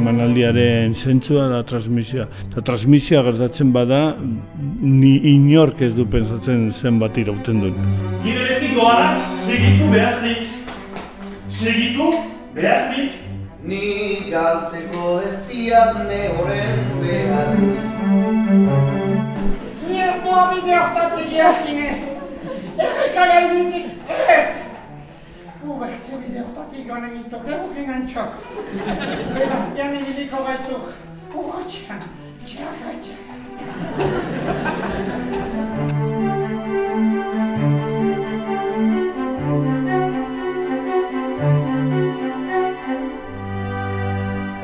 emanaldiaren zentzua da transmisioa. Eta transmisioa gertatzen bada, ni inork ez du pensatzen zenbat irauten duen. Giberetik doanak, segitu behaznik. Segitu behaznik. Ni galtzeko ez diat ne horren behar. Ni ez doa bide hortatik jasine. Errekara ez. Ubertze bide hortatik joan egituk, egukin antxok. Belartian ibiliko gaituk. Urratxean, txaka txaka.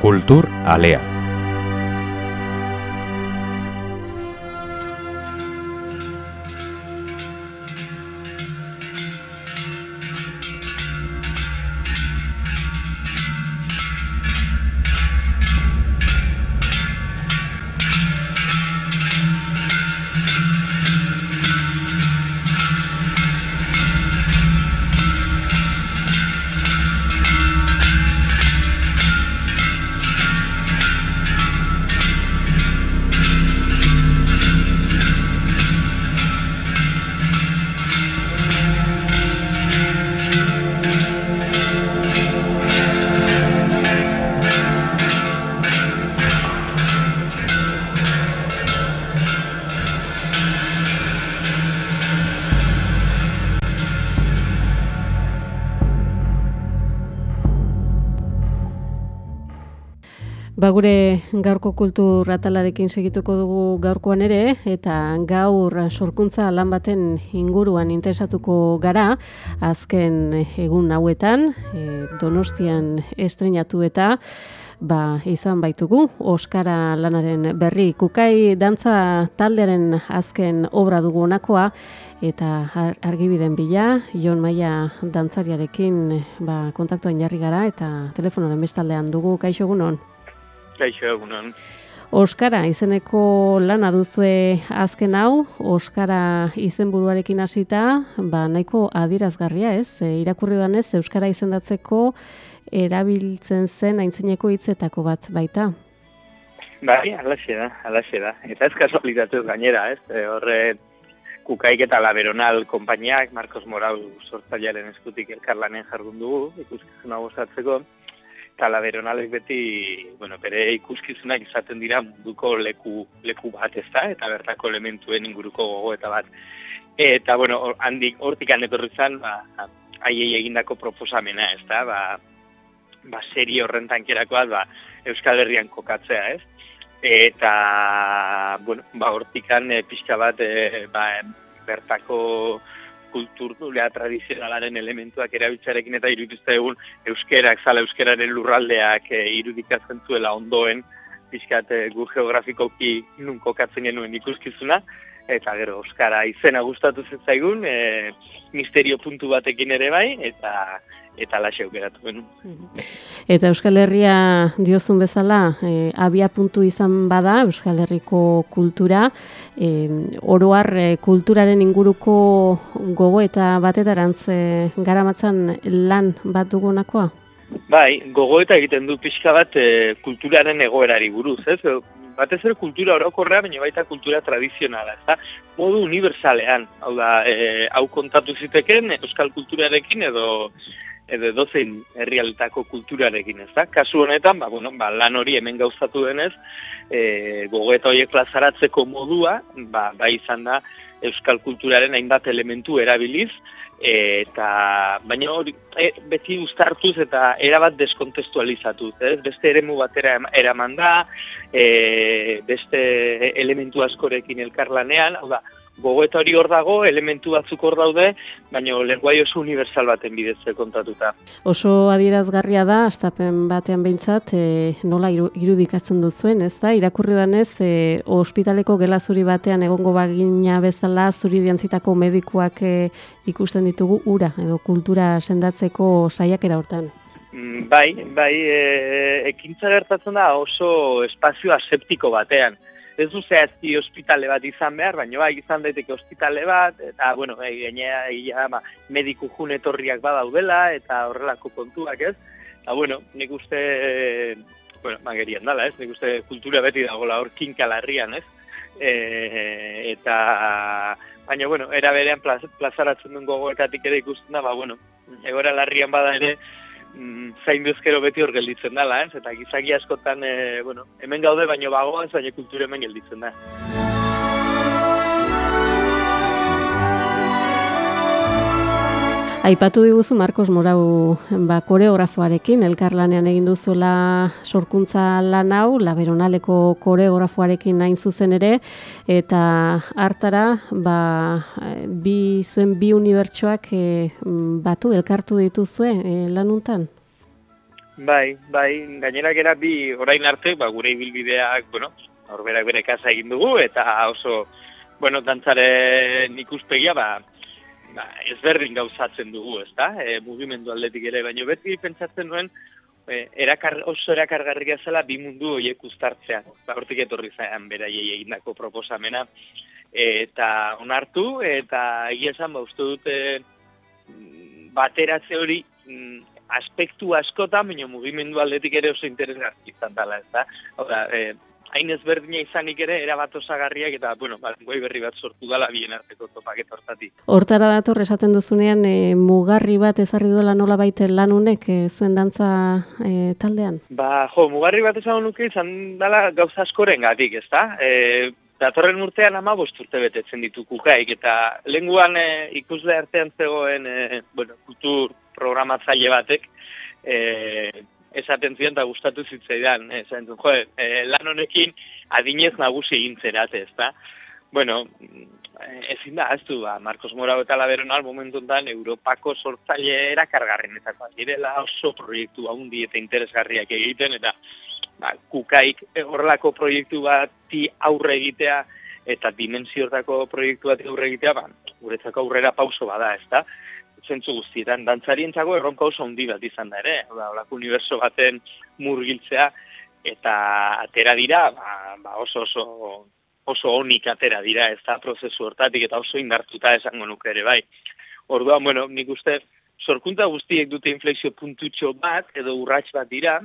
Kultur Alea. Ba gure gaurko kultur atalarekin segituko dugu gaurkoan ere eta gaur sorkuntza lan baten inguruan interesatuko gara azken egun hauetan e, Donostian estrenatu eta ba, izan baitugu Oskara lanaren berri kukai dantza taldearen azken obra dugu honakoa eta ar- argibiden bila Jon Maia dantzariarekin ba, kontaktuan jarri gara eta telefonoren bestaldean dugu kaixo egunon. Kaixo egunon. Oskara izeneko lana duzue azken hau, Oskara izenburuarekin hasita, ba nahiko adierazgarria, ez? E, irakurri danez euskara izendatzeko erabiltzen zen aintzineko hitzetako bat baita. Bai, alaxe da, alaxe da. Eta ez kasualitatuz gainera, ez? E, horre kukaik eta laberonal konpainiak, Marcos Moral sortzailearen eskutik elkarlanen jardun dugu, ikuskizuna gozatzeko, eta laberonalek beti, bueno, bere ikuskizunak izaten dira munduko leku, leku bat ez da, eta bertako elementuen inguruko gogo eta bat. Eta, bueno, handik, hortik etorri zen, ba, haiei egindako proposamena, ez da, ba, ba, serie horren tankerakoa, ba, Euskal Herrian kokatzea, ez? Eta, bueno, ba, hortikan e, pixka bat, e, ba, bertako kulturulea tradizionalaren elementuak erabiltzarekin eta iruditza egun euskerak, zala euskeraren lurraldeak e, irudikatzen zuela ondoen, pixkat e, gu geografikoki nun kokatzen genuen ikuskizuna, eta gero Euskara izena gustatu zitzaigun, e, misterio puntu batekin ere bai, eta eta laxe aukeratu genuen. Eta Euskal Herria diozun bezala, e, abia puntu izan bada Euskal Herriko kultura, e, oroar e, kulturaren inguruko gogo eta batetarantz e, garamatzan lan bat dugunakoa? Bai, gogoeta egiten du pixka bat e, kulturaren egoerari buruz, ez? Batez ere kultura orokorrea, baina baita kultura tradizionala, ez da? Modu universalean, hau da, e, hau kontatu ziteken euskal kulturarekin edo edo dozein herrialdetako kulturarekin, ez da? Kasu honetan, ba, bueno, ba, lan hori hemen gauzatu denez, e, gogoeta horiek plazaratzeko modua, ba, bai izan da, euskal kulturaren hainbat elementu erabiliz, eta baina hori e, beti uztartuz eta erabat deskontestualizatuz, ez? Beste eremu batera eraman da, e, beste elementu askorekin elkarlanean, hau da, gogoeta hori hor dago, elementu batzuk hor daude, baina lenguai oso universal baten bidez kontatuta. Oso adierazgarria da, astapen batean behintzat, e, nola iru, irudikatzen duzuen, ez da? Irakurri danez, e, ospitaleko gelazuri batean egongo bagina bezala, zuri diantzitako medikuak e, ikusten ditugu ura, edo kultura sendatzeko saiakera hortan. Mm, Bai, bai, e, ekintza gertatzen da oso espazio aseptiko batean. Ez du zehazki ospitale bat izan behar, baina bai izan daiteke ospitale bat, eta, bueno, bai, gainera, ia, ba, mediku jun etorriak badaudela, eta horrelako kontuak ez. Ba, bueno, nik uste, bueno, magerian dala, ez? Nik uste kultura beti dagoela hor kinkalarrian, ez? E, eta, baina, bueno, era berean plaz, plazaratzen duen gogoetatik ere ikusten da, ba, bueno, egora larrian bada ere, mm, zain duzkero beti hor gelditzen dala, ez? Eta gizaki askotan, e, bueno, hemen gaude, baino bagoaz, baina kultura hemen gelditzen da. Aipatu diguzu Marcos Morau ba, koreografoarekin, elkarlanean egin duzuela sorkuntza lan hau, laberonaleko koreografoarekin nain zuzen ere, eta hartara, ba, bi zuen bi unibertsoak e, batu, elkartu dituzue e, lanuntan? Bai, bai, gainerak era bi orain arte, ba, gure ibilbideak, bueno, horberak bere kasa egin dugu, eta oso, bueno, dantzaren ikuspegia, ba, ba, ezberdin gauzatzen dugu, ez da? E, mugimendu aldetik ere, baina beti pentsatzen nuen, e, erakar, oso erakargarria zela bi mundu horiek uztartzea. Ba, hortik etorri zain beraiei egindako proposamena. eta onartu, eta egia esan, ba, uste dute bateratze hori mm, aspektu askotan, baina mugimendu aldetik ere oso interesgarri izan dela, ez da? Hau e, hain ezberdina izanik ere erabat osagarriak eta bueno, ba, goi berri bat sortu dala bien arteko topaket hortatik. Hortara dator esaten duzunean e, mugarri bat ezarri duela nola baite lan honek e, zuen dantza e, taldean? Ba, jo, mugarri bat esan nuke izan dala gauza askoren gatik, ez da? E, datorren urtean ama urte betetzen ditu kukaik eta lenguan e, ikusle artean zegoen e, bueno, kultur programatzaile batek e, esaten zion eta gustatu zitzaidan, esan du, jo, e, lan honekin adinez nagusi egin zerate, ezta? Bueno, eh, ezin da, ez du, ba, Marcos Morao eta Laberon al momentu enten, Europako sortzaile erakargarren eta direla oso proiektu haundi eta interesgarriak egiten, eta ba, kukaik horrelako proiektu bati aurre egitea, eta dimensiortako proiektu bat aurre egitea, ba, guretzako aurrera pauso bada, ez da? Zentzu guztietan. Dantzarientzako erronka oso handi bat izan da ere, da, olako uniberso baten murgiltzea, eta atera dira, ba, ba oso oso oso onik atera dira, ez da prozesu hortatik, eta oso indartuta esango nuke ere, bai. Orduan, bueno, nik uste, sorkuntza guztiek dute inflexio puntutxo bat, edo urrats bat dira,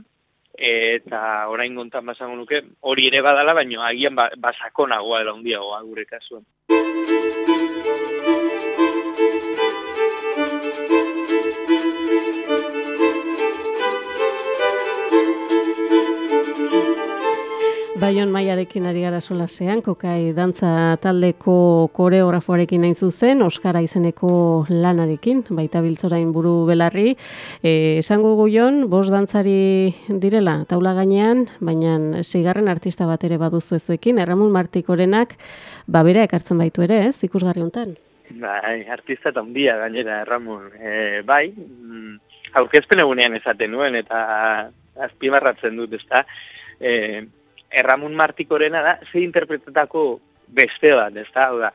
eta orain gontan basango nuke, hori ere badala, baina agian ba, basakonagoa edo handiagoa gure kasuan. Baion maiarekin ari gara solasean, kokai dantza taldeko koreografoarekin nain zuzen, Oskara izeneko lanarekin, baita biltzorain buru belarri. E, esango guion, bos dantzari direla, taula gainean, baina zigarren artista bat ere baduzu ezuekin, Erramun Martikorenak, babera ekartzen baitu ere, ez, ikusgarri honetan? Bai, artista eta ondia gainera, Erramun. E, bai, mm, aurkezpen egunean esaten nuen, eta azpimarratzen dut, ezta. E, Erramun Martikorena da, ze interpretetako beste bat, ez da,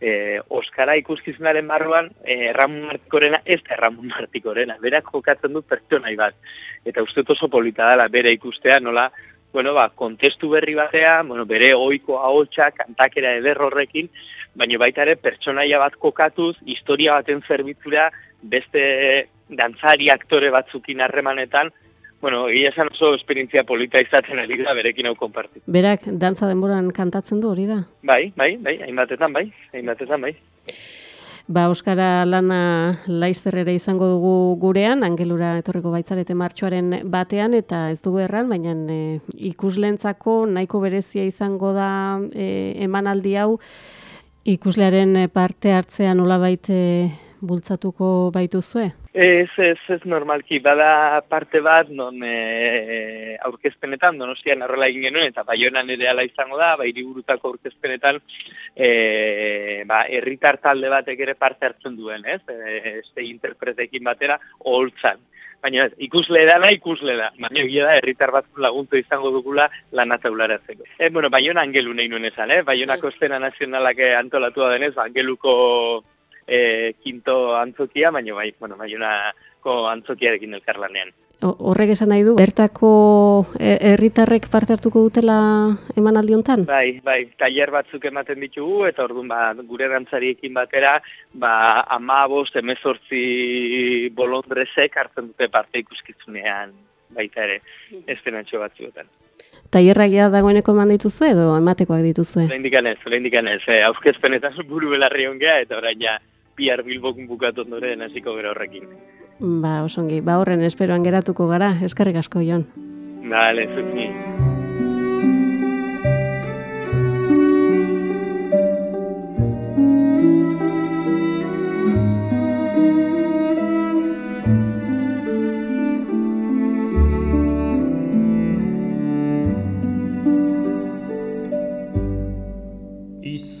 e, Oskara ikuskizunaren barruan, e, Erramun Martikorena ez da Erramun Martikorena, berak jokatzen dut pertsonai bat, eta uste oso polita dela, bere ikustea, nola, bueno, ba, kontestu berri batea, bueno, bere oiko ahotsa, kantakera eder horrekin, baina baita ere pertsonaia bat kokatuz, historia baten zerbitzura, beste dantzari aktore batzukin harremanetan, bueno, egia esan oso esperientzia polita izaten ari da berekin hau konpartit. Berak, dantza denboran kantatzen du hori da? Bai, bai, bai, hainbatetan bai, hainbatetan bai. Ba, Euskara lana laizterrera izango dugu gurean, angelura etorriko baitzarete martxoaren batean, eta ez dugu erran, baina e, ikuslentzako nahiko berezia izango da e, emanaldi hau, ikuslearen parte hartzea nola baite bultzatuko baituzue? Ez, ez, ez normalki, bada parte bat, non e, aurkezpenetan, donostian arrola egin genuen, eta baionan ere ala izango da, ba, iriburutako aurkezpenetan, e, ba, erritar talde batek ere parte hartzen duen, ez? E, este interpretekin batera, holtzan. Baina ez, ikusle da, ikusle da. Baina egia da, herritar bat laguntu izango dugula lan ataularatzeko. E, bueno, baiona angelu nahi nuen esan, eh? Baionako estena nazionalak antolatua denez, ba, angeluko e, kinto antzokia, baina bai, bueno, bai unako antzokiarekin elkarlanean. Horrek esan nahi du, bertako e- herritarrek parte hartuko dutela emanaldi hontan? Bai, bai, tailer batzuk ematen ditugu, eta orduan ba, gure dantzariekin batera, ba, ama bost, emezortzi bolondrezek hartzen dute parte ikuskitzunean baita ere, estenatxo batzuetan. Tailerrak ja dagoeneko eman dituzue edo ematekoak dituzue? Lehendikan ez, lehendikan ez, eh, aurkezpenetan buru belarri ongea, eta orain ja, bihar bilbok bukatu ondoren hasiko gero horrekin. Ba, osongi, ba horren esperoan geratuko gara, eskerrik asko, Jon. Dale, zut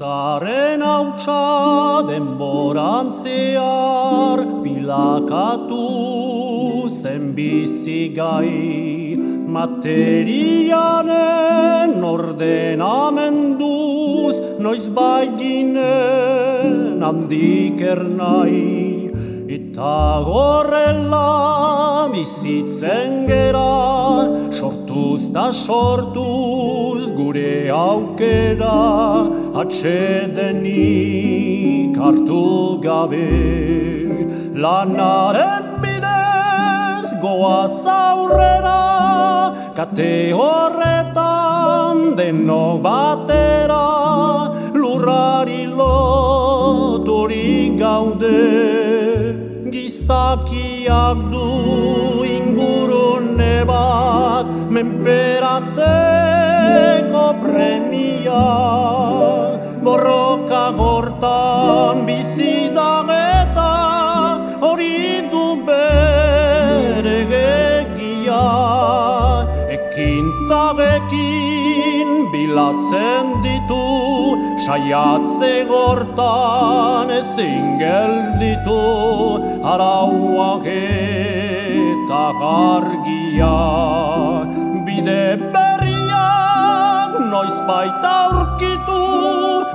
ni. Izaren hautsa denboran zehar bilakatu zen bizigai materianen ordenamenduz noiz baiginen handik ernai eta gorrela bizitzen gera sortuz da sortuz gure aukera atxedenik hartu gabe. Lanaren bidez goaz aurrera kate horretan denok batera. Lurrari loturik gaude gizakiak du bat menperatzeko premia. Borroka gortan bizi da eta hori du bere gegia ekintabekin bilatzen ditu saiatze gortan ezin gelditu. Arauak eta gargia bide berriak noiz baita aurkitu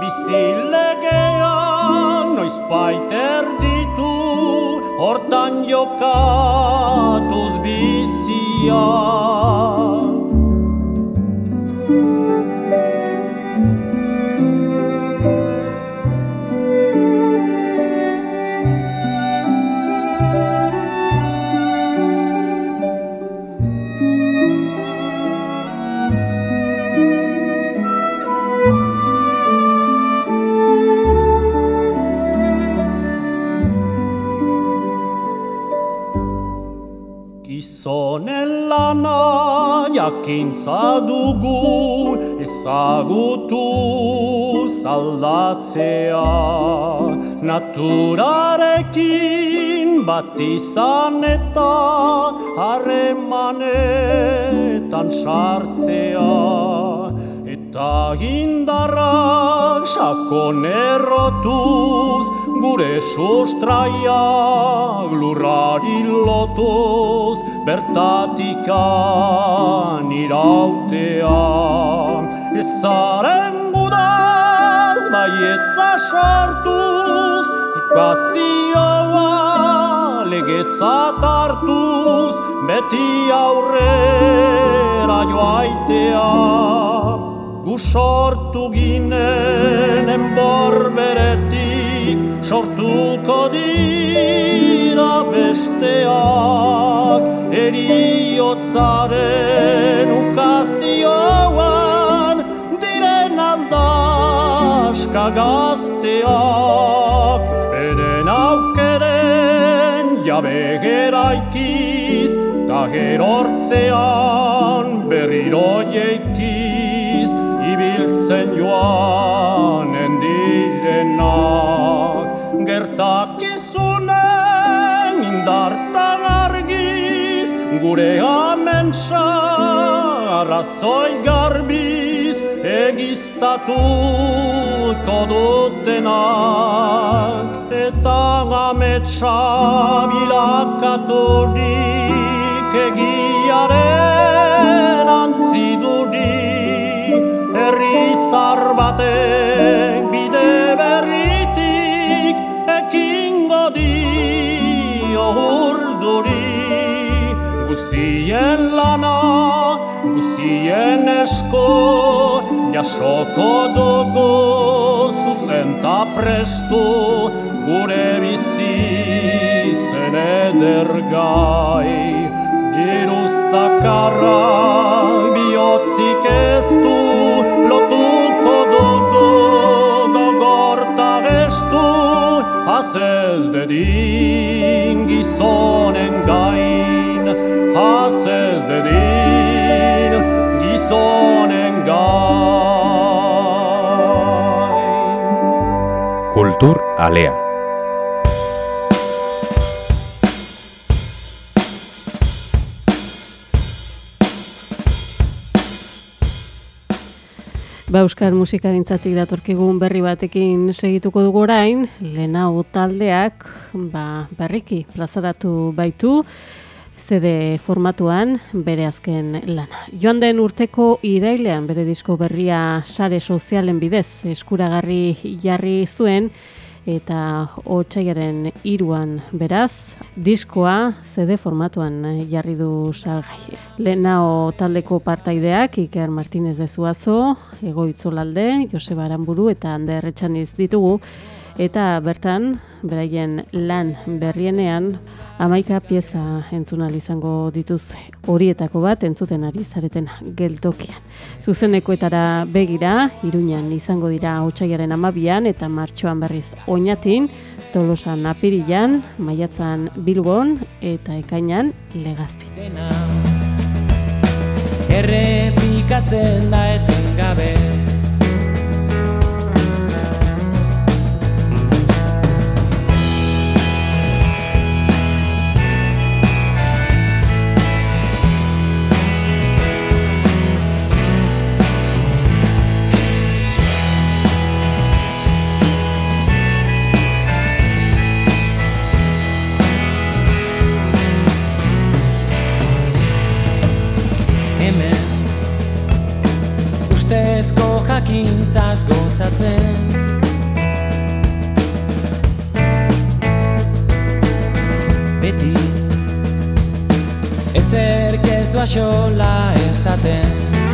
bizilegean noiz baita erditu hortan jokatuz bizia jakintza dugu ezagutu zaldatzea. Naturarekin bat izan eta harremanetan sartzea Eta indarrak sakon errotuz Gure sustraiak lurrari lotuz Bertatikan irautea. Ezaren gudaz baietza sartuz Ikazioa legetzat hartuz Beti aurrera joaitea Sortu ginen enborberetik Sortuko dira besteak Eriotzaren ukazioan Diren aldaska gazteak Eren aukeren jabe geraikiz Ta gerortzean berriro jeikiz Joanen direnak Gertakizunen indartan argiz Gure amentsa arrazoi garbiz Egiztatuko dutenak. Eta ametsa bilakaturik Egiaren antziduri Herri zar batek bide berritik Ekingo dio urduri. Guzi Guzien esko jasoko dugu zuzenta prestu gure bizitzen edergai. Diru zakarra bihotzik ez du dedin gizonen gain Hazez dedin gizonen gain Kultur alea. Ba, Euskal musikagintzatik datorkigun berri batekin segituko dugu orain, lehenau taldeak ba, berriki plazaratu baitu, CD formatuan bere azken lana. Joan den urteko irailean bere disko berria sare sozialen bidez eskuragarri jarri zuen, eta otxaiaren iruan beraz, diskoa CD formatuan jarri du salgai. Lehenao taldeko partaideak Iker Martínez de Zuazo, Ego Itzolalde, Joseba Aramburu eta Ander Etxaniz ditugu, eta bertan, beraien lan berrienean, amaika pieza entzunal izango dituz horietako bat entzuten ari zareten geltokian. Zuzenekoetara begira, iruñan izango dira otxaiaren amabian eta martxoan berriz oinatin, tolosan apirilan, maiatzan bilbon eta ekainan legazpi. Errepikatzen da etengabe hemen jakintzaz gozatzen. Beti Ezerk ez du axola esaten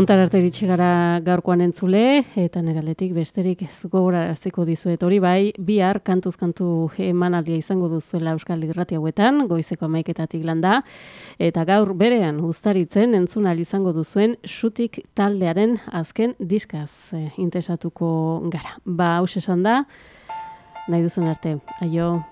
Ontar arte iritsi gara gaurkoan entzule, eta neraletik besterik ez gogoraraziko dizuet hori bai, bihar kantuz kantu emanaldia izango duzuela Euskal Irrati hauetan, goizeko amaiketatik landa, eta gaur berean ustaritzen entzun izango duzuen xutik taldearen azken diskaz eh, interesatuko gara. Ba, haus esan da, nahi duzen arte, aio.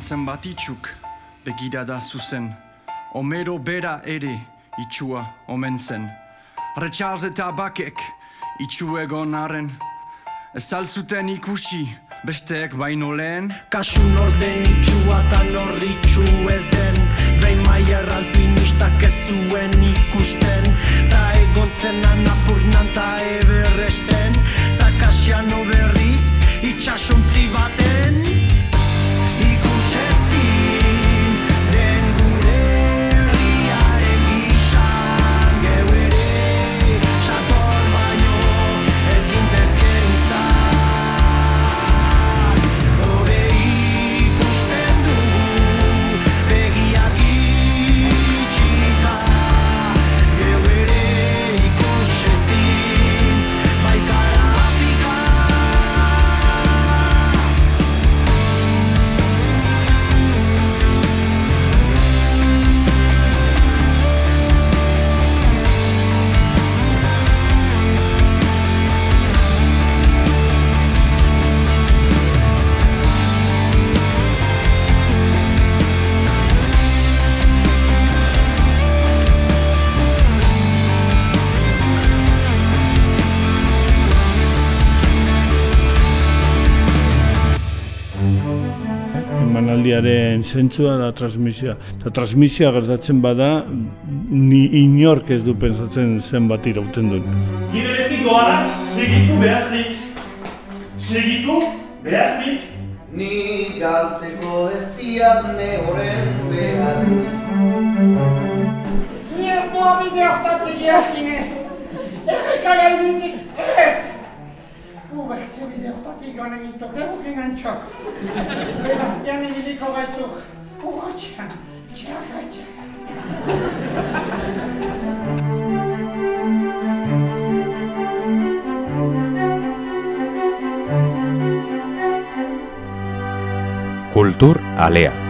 Munduan zenbat itxuk begirada zuzen. Homero bera ere itxua omen zen. Recharles eta bakek itxu egon arren. Ez alzuten ikusi besteek baino lehen? Kasu norden itxua eta norritxu ez den. Behin maier alpinistak ez zuen ikusten. Ta egontzen anapurnan ta eberresten Ta kasiano berritz itxasontzi baten zentzua da transmisioa. Eta transmisioa gertatzen bada, ni inork ez du pensatzen zenbat irauten duen. Giberetik doanak segitu behaznik. Segitu behaznik. Ni galtzeko ez diat ne horren behar Ni ez doa bide hortatik jasine. Errekara iritik ez bertze bide hortatik joan egitu, gero genan txok. Bera artean egiliko gaitu, uratxean, txak Kultur alea.